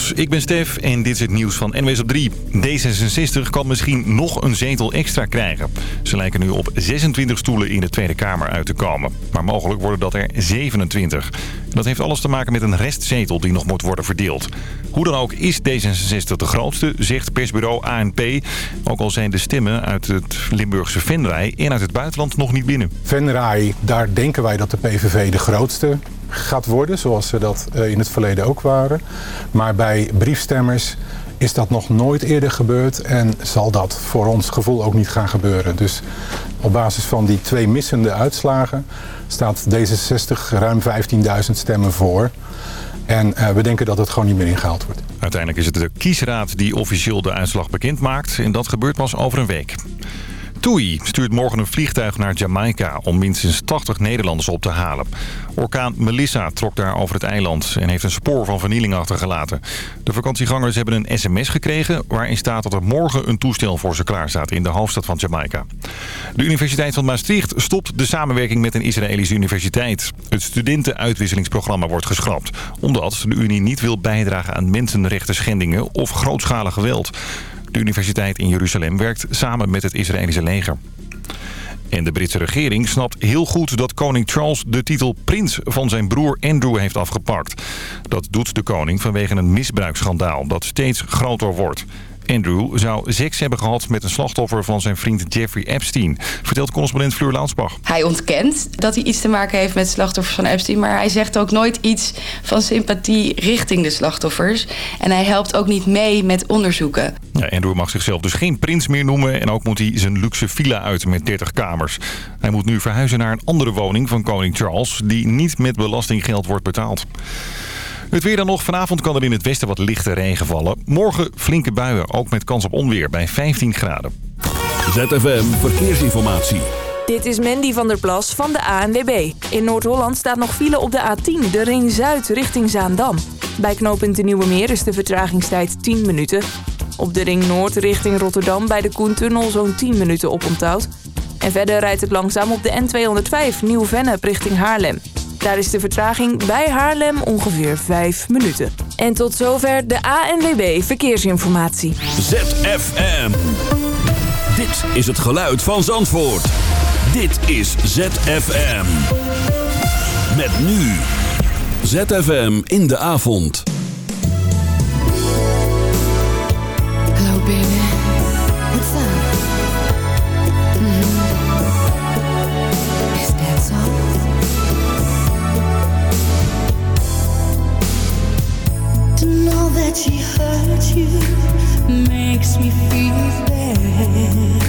Ik ben Stef en dit is het nieuws van NWS op 3. D66 kan misschien nog een zetel extra krijgen. Ze lijken nu op 26 stoelen in de Tweede Kamer uit te komen. Maar mogelijk worden dat er 27. Dat heeft alles te maken met een restzetel die nog moet worden verdeeld. Hoe dan ook is D66 de grootste, zegt persbureau ANP. Ook al zijn de stemmen uit het Limburgse Venray en uit het buitenland nog niet binnen. Venray, daar denken wij dat de PVV de grootste gaat worden, zoals ze dat eh, in het verleden ook waren. Maar bij briefstemmers is dat nog nooit eerder gebeurd en zal dat voor ons gevoel ook niet gaan gebeuren. Dus op basis van die twee missende uitslagen staat D66 ruim 15.000 stemmen voor. En uh, we denken dat het gewoon niet meer ingehaald wordt. Uiteindelijk is het de kiesraad die officieel de uitslag bekend maakt. En dat gebeurt pas over een week. TUI stuurt morgen een vliegtuig naar Jamaica om minstens 80 Nederlanders op te halen. Orkaan Melissa trok daar over het eiland en heeft een spoor van vernieling achtergelaten. De vakantiegangers hebben een sms gekregen waarin staat dat er morgen een toestel voor ze klaar staat in de hoofdstad van Jamaica. De Universiteit van Maastricht stopt de samenwerking met een Israëlische universiteit. Het studentenuitwisselingsprogramma wordt geschrapt, omdat de Unie niet wil bijdragen aan mensenrechten schendingen of grootschalig geweld. De universiteit in Jeruzalem werkt samen met het Israëlische leger. En de Britse regering snapt heel goed dat koning Charles de titel prins van zijn broer Andrew heeft afgepakt. Dat doet de koning vanwege een misbruiksschandaal dat steeds groter wordt. Andrew zou seks hebben gehad met een slachtoffer van zijn vriend Jeffrey Epstein, vertelt correspondent Fleur Launsbach. Hij ontkent dat hij iets te maken heeft met slachtoffers van Epstein, maar hij zegt ook nooit iets van sympathie richting de slachtoffers. En hij helpt ook niet mee met onderzoeken. Ja, Andrew mag zichzelf dus geen prins meer noemen en ook moet hij zijn luxe villa uit met 30 kamers. Hij moet nu verhuizen naar een andere woning van koning Charles die niet met belastinggeld wordt betaald. Het weer dan nog. Vanavond kan er in het westen wat lichte regen vallen. Morgen flinke buien, ook met kans op onweer bij 15 graden. ZFM Verkeersinformatie. Dit is Mandy van der Plas van de ANWB. In Noord-Holland staat nog file op de A10, de Ring Zuid richting Zaandam. Bij knooppunt de Nieuwe Meer is de vertragingstijd 10 minuten. Op de Ring Noord richting Rotterdam bij de Koentunnel zo'n 10 minuten oponthoud. En verder rijdt het langzaam op de N205 Nieuw-Vennep richting Haarlem. Daar is de vertraging bij Haarlem ongeveer 5 minuten. En tot zover de ANWB Verkeersinformatie. ZFM. Dit is het geluid van Zandvoort. Dit is ZFM. Met nu. ZFM in de avond. That she hurt you makes me feel bad.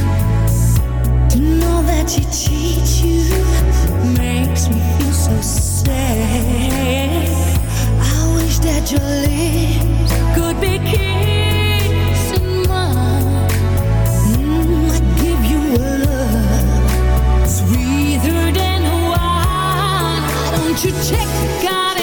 To know that she cheats you makes me feel so sad. I wish that your lips could be kissing mine. I give you a love sweeter than wine. Don't you check out and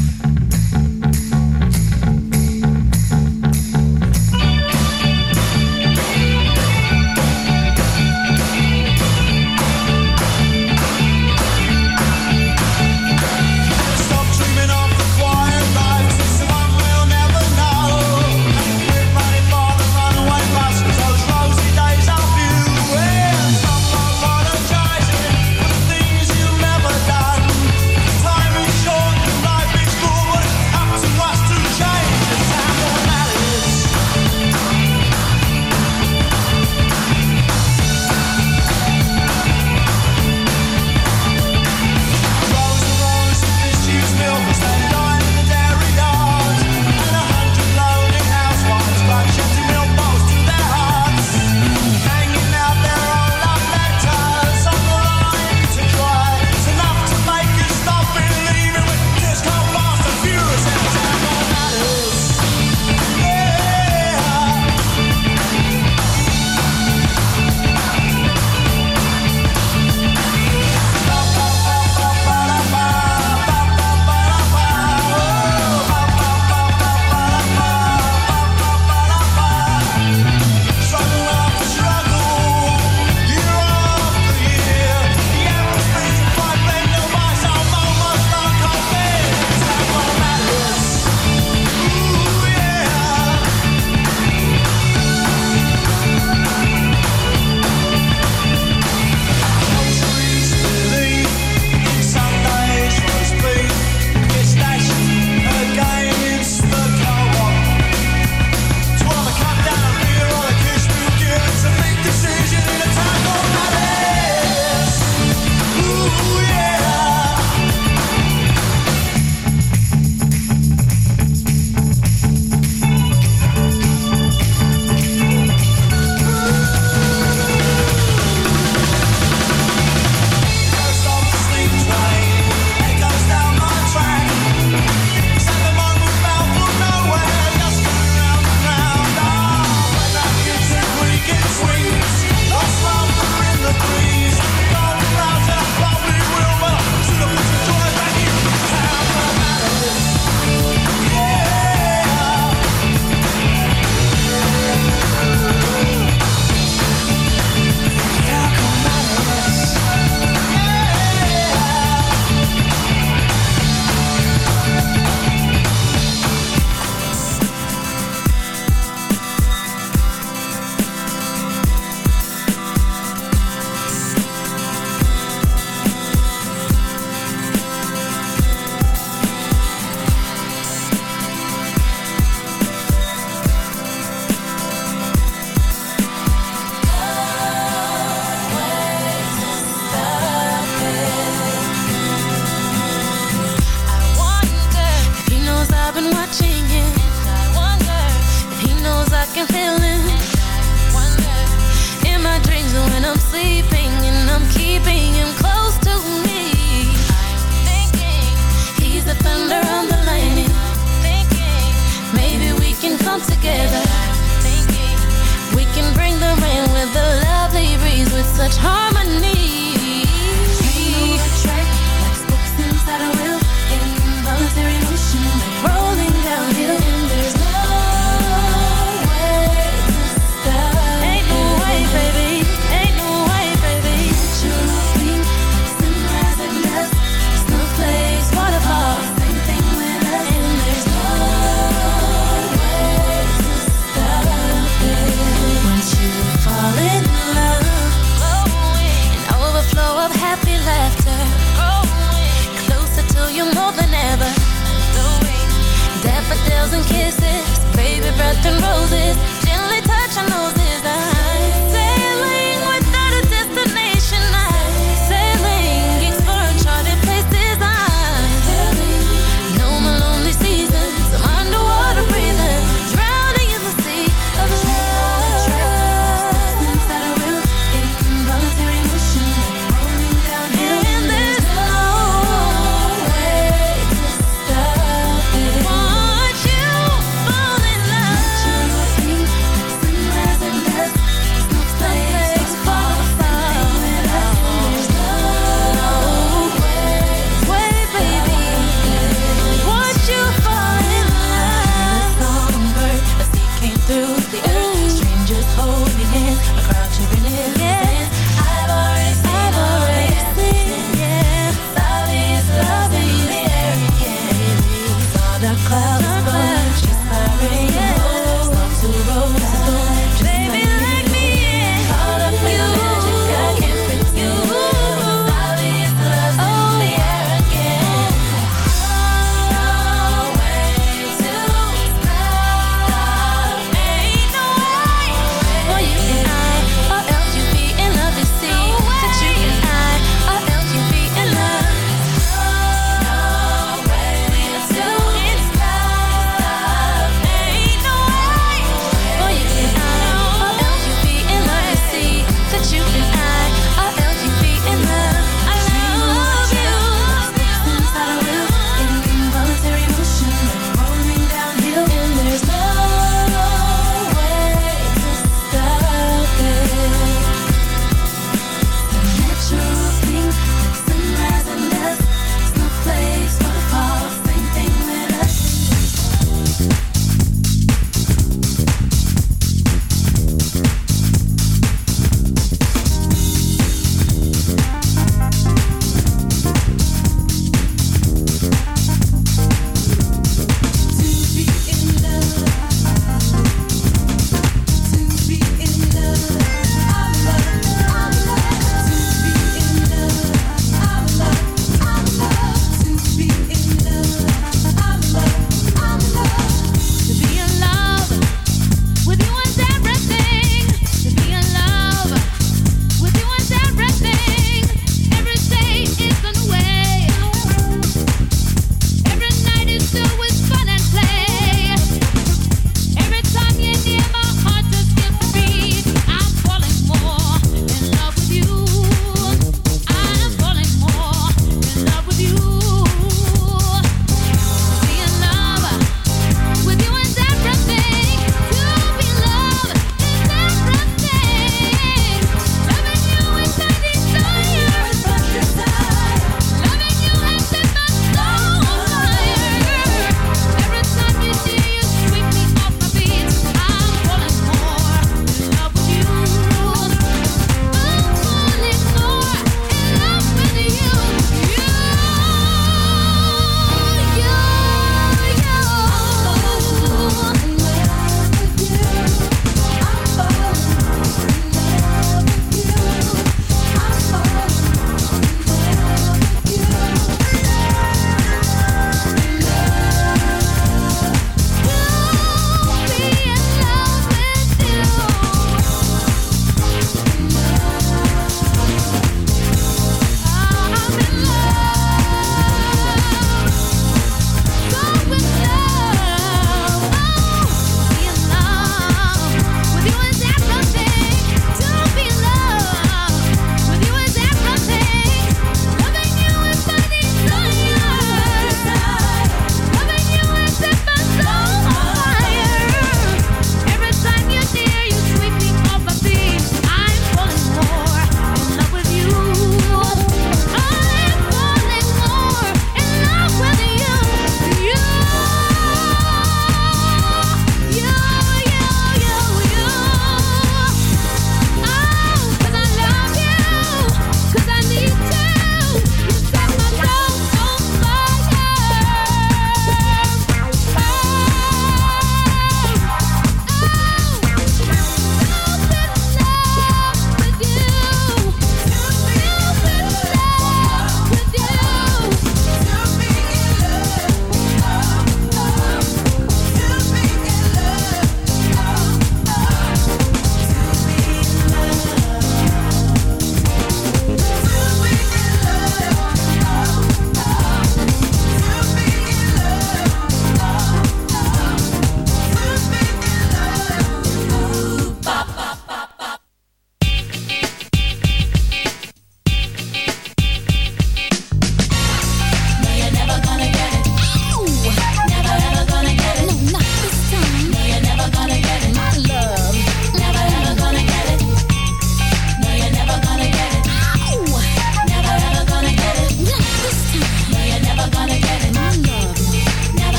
Time.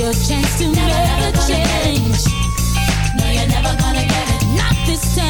your chance to never make a change. No, you're never gonna get it. Not this time.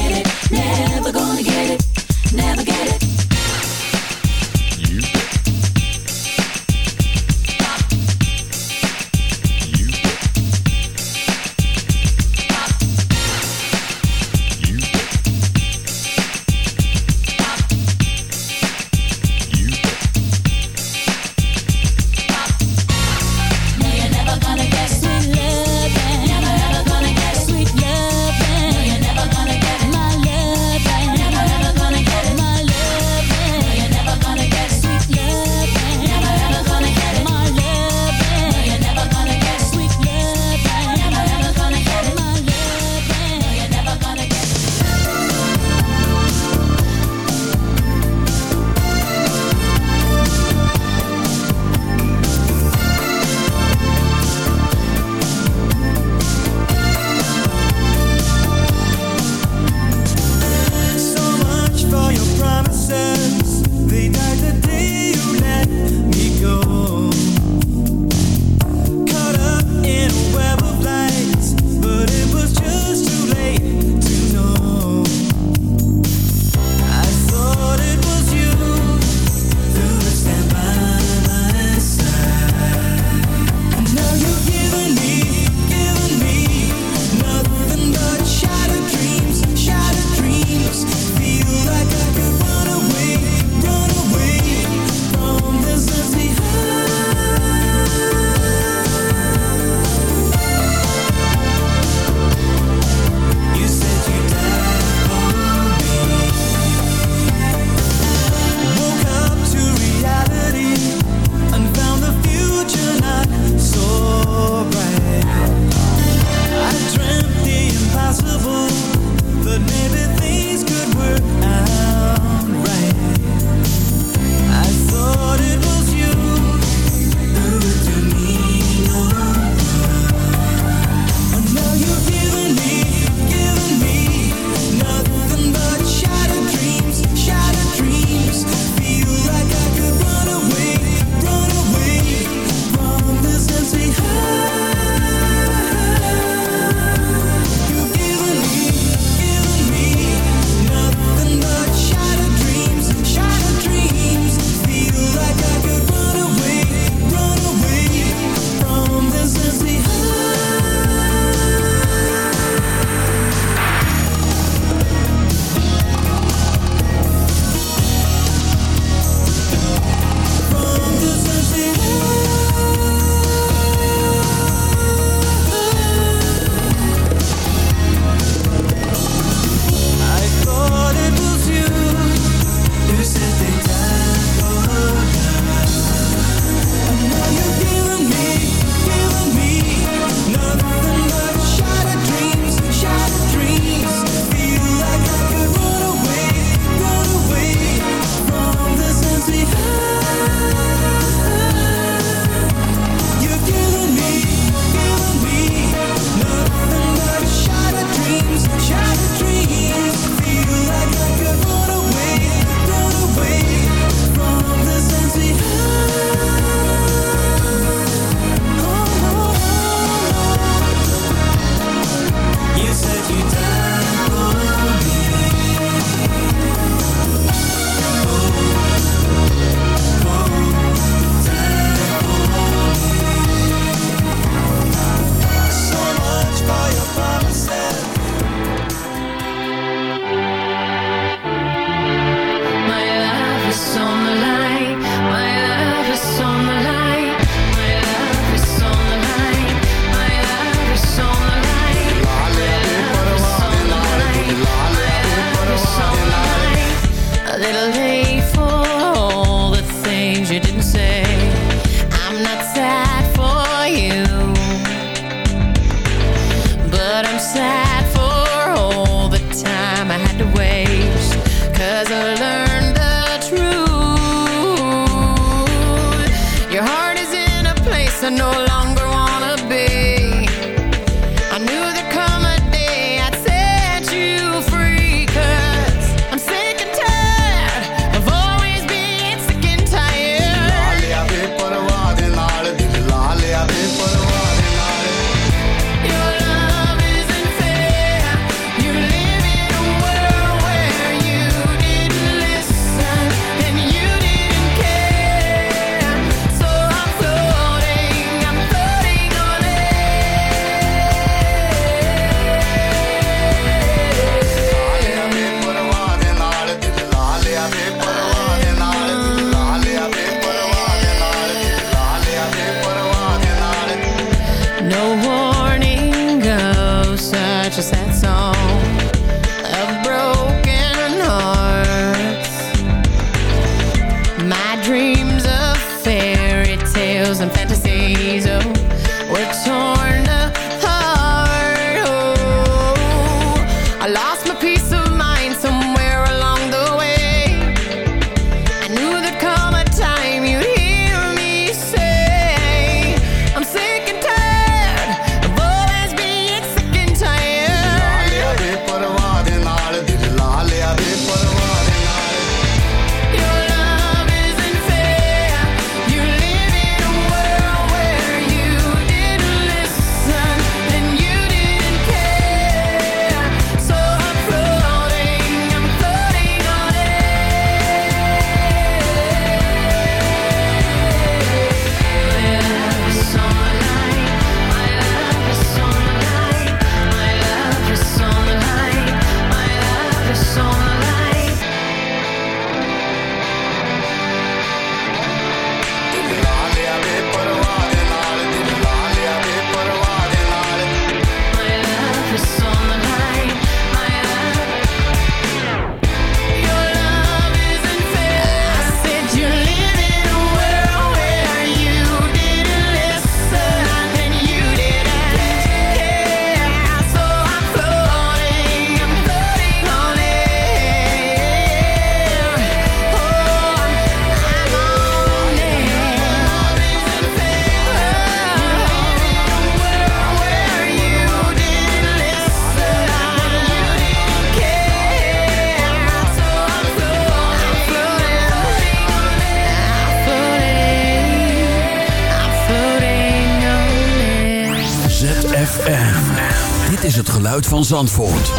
geluid van Zandvoort.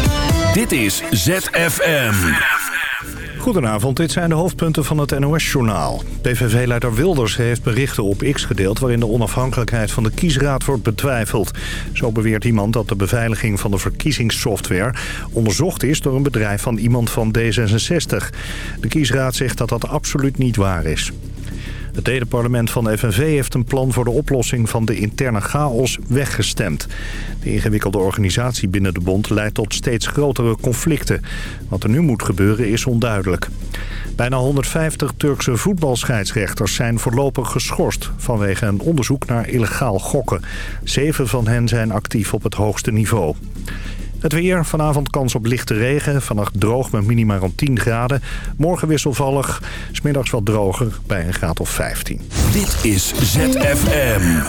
Dit is ZFM. Goedenavond, dit zijn de hoofdpunten van het NOS-journaal. PVV-leider Wilders heeft berichten op X gedeeld... waarin de onafhankelijkheid van de kiesraad wordt betwijfeld. Zo beweert iemand dat de beveiliging van de verkiezingssoftware... onderzocht is door een bedrijf van iemand van D66. De kiesraad zegt dat dat absoluut niet waar is. Het tweede parlement van de FNV heeft een plan voor de oplossing van de interne chaos weggestemd. De ingewikkelde organisatie binnen de bond leidt tot steeds grotere conflicten. Wat er nu moet gebeuren is onduidelijk. Bijna 150 Turkse voetbalscheidsrechters zijn voorlopig geschorst vanwege een onderzoek naar illegaal gokken. Zeven van hen zijn actief op het hoogste niveau. Het weer, vanavond kans op lichte regen. Vannacht droog met minima rond 10 graden. Morgen wisselvallig, smiddags wat droger bij een graad of 15. Dit is ZFM.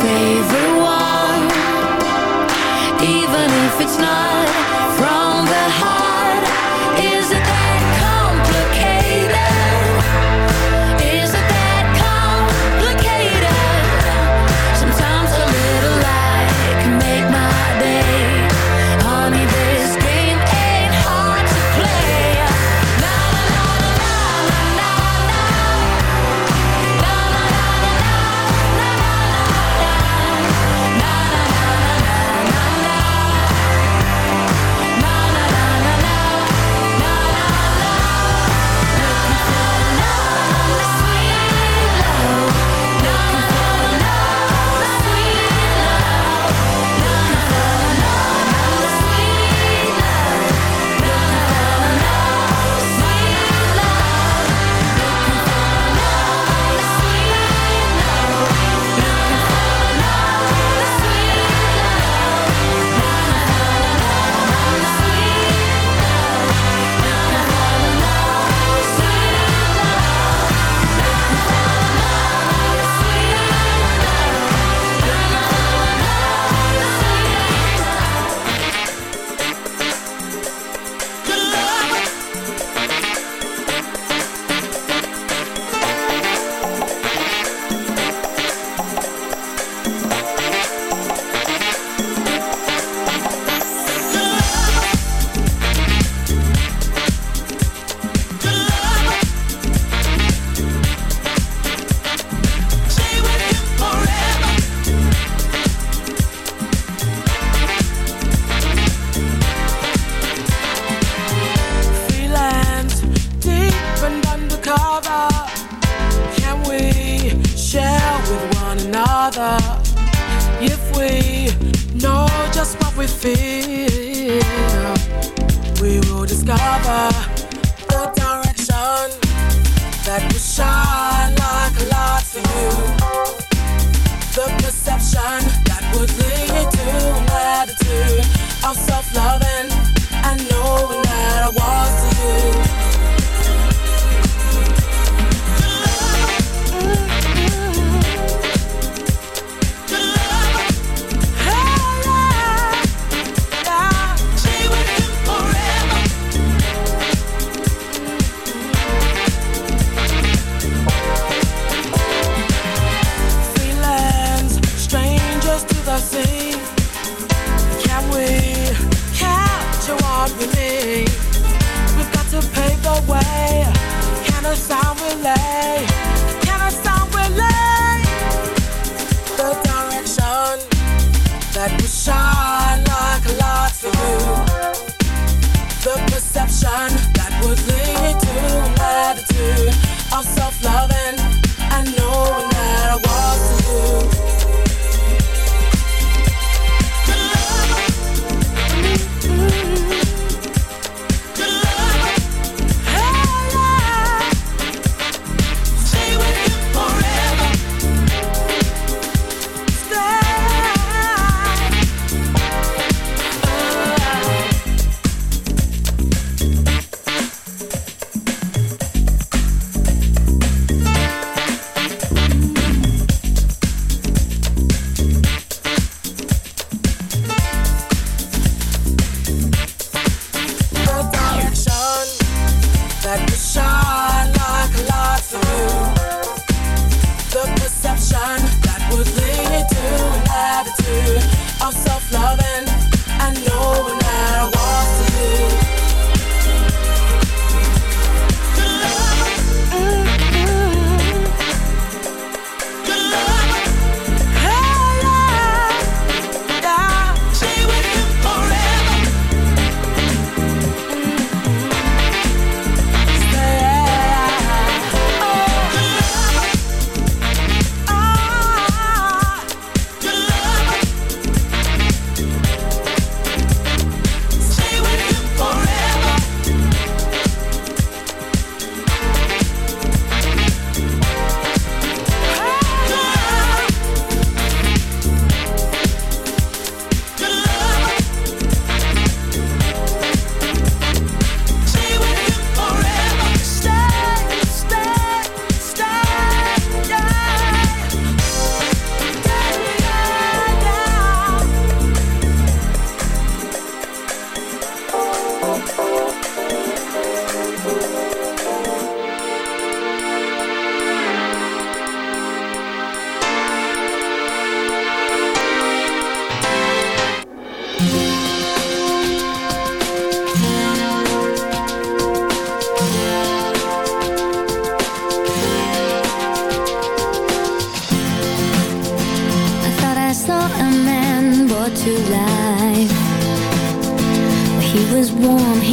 favorite one. Even if it's not feel, we will discover the direction that will shine like for you. The perception that would lead to an attitude of self-loving and knowing.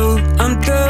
I'm through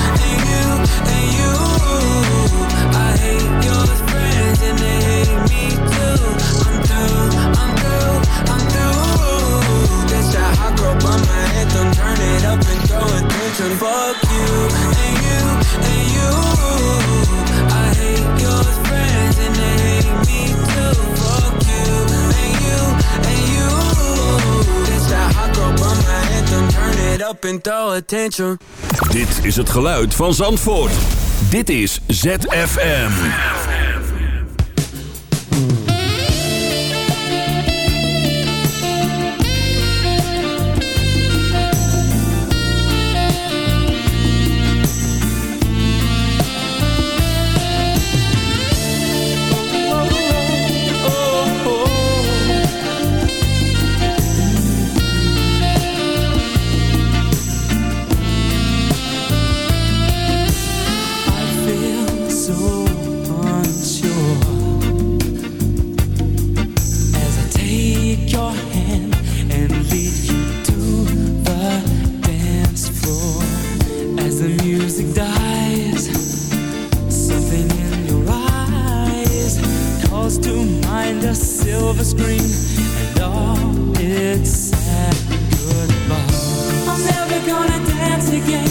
Fuck you and you and you. I hate your friends and they hate me too. Fuck you and you and you. This that hot girl bummer anthem. Turn it up and throw a tantrum. Dit is het geluid van Zandvoort. Dit is ZFM. A silver screen and all its sad goodbye. I'm never gonna dance again.